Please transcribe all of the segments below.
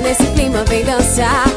nesse clima, vem dançar.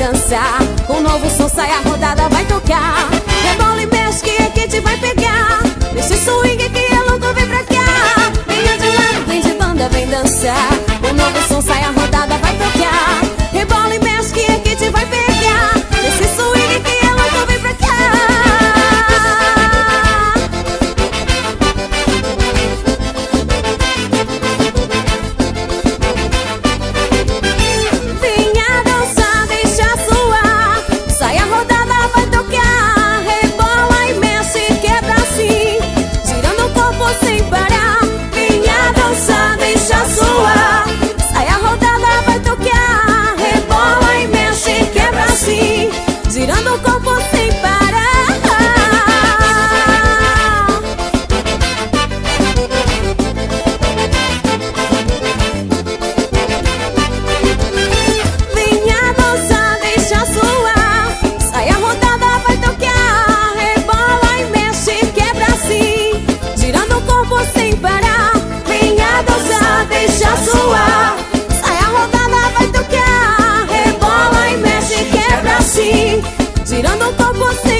dançar. O novo som sai a rodada tocar Rebola